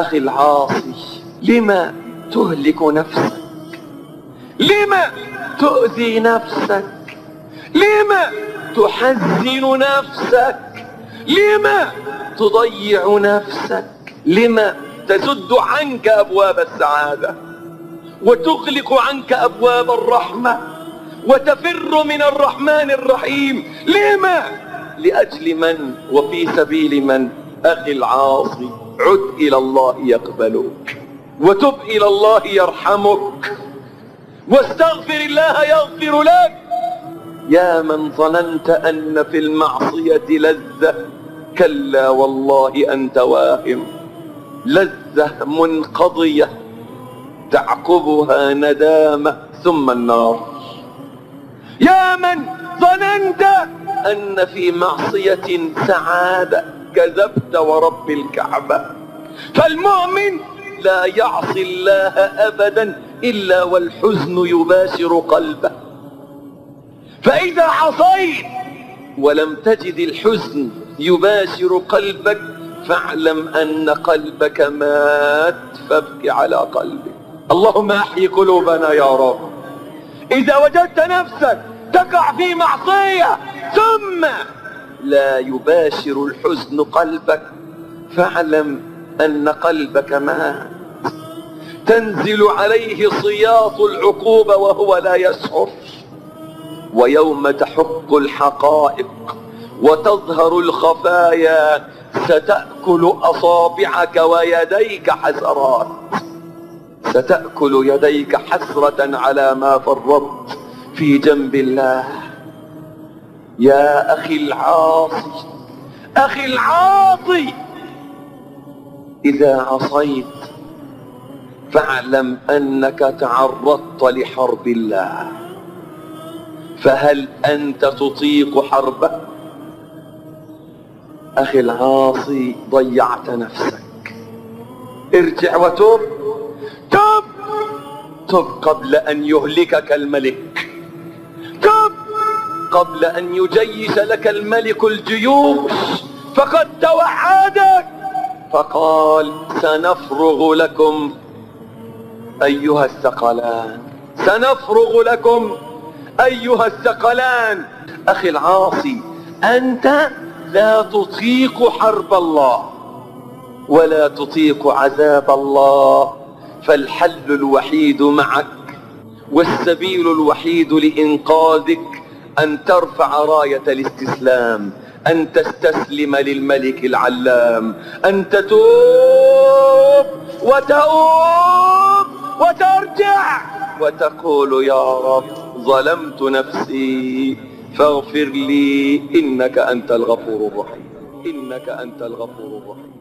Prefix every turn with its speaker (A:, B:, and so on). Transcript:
A: أخي العاصي لما تهلك نفسك؟ لما تؤذي نفسك؟ لما تحزن نفسك؟ لما تضيع نفسك؟ لما تسد عنك أبواب السعادة؟ وتغلق عنك أبواب الرحمة؟ وتفر من الرحمن الرحيم؟ لما؟ لأجل من؟ وفي سبيل من؟ أخي العاصي. عد إلى الله يقبلك وتب إلى الله يرحمك واستغفر الله يغفر لك. يا من ظننت أن في المعصية لذة كلا والله أنت واهم. لذة منقضية تعقبها ندامة ثم النار. يا من ظننت أن في معصية سعادة كذبت ورب الكعبة. فالمؤمن لا يعصي الله أبدا إلا والحزن يباشر قلبه. فإذا عصيت ولم تجد الحزن يباشر قلبك فاعلم أن قلبك مات فابك على قلبك. اللهم احي قلوبنا يا رب. إذا وجدت نفسك تقع في معصية ثم لا يباشر الحزن قلبك. فاعلم أن قلبك مات تنزل عليه صياط العقوبة وهو لا يشعر ويوم تحق الحقائق وتظهر الخفايا ستأكل أصابعك ويديك حسرات. ستأكل يديك حسرة على ما فرطت في جنب الله. يا أخي العاصي أخي العاصي. إذا عصيت فاعلم أنك تعرضت لحرب الله. فهل أنت تطيق حربه أخي العاصي ضيعت نفسك. ارجع وتب تب تب قبل أن يهلكك الملك. قبل أن يجيش لك الملك الجيوش. فقد توعدك. فقال سنفرغ لكم. أيها الثقلان. سنفرغ لكم. أيها الثقلان. أخي العاصي أنت لا تطيق حرب الله ولا تطيق عذاب الله. فالحل الوحيد معك والسبيل الوحيد لإنقاذك أن ترفع راية الاستسلام أن تستسلم للملك العلام أن تتوب وتؤوب وترجع وتقول يا رب ظلمت نفسي فاغفر لي إنك أنت الغفور الرحيم إنك أنت الغفور الرحيم.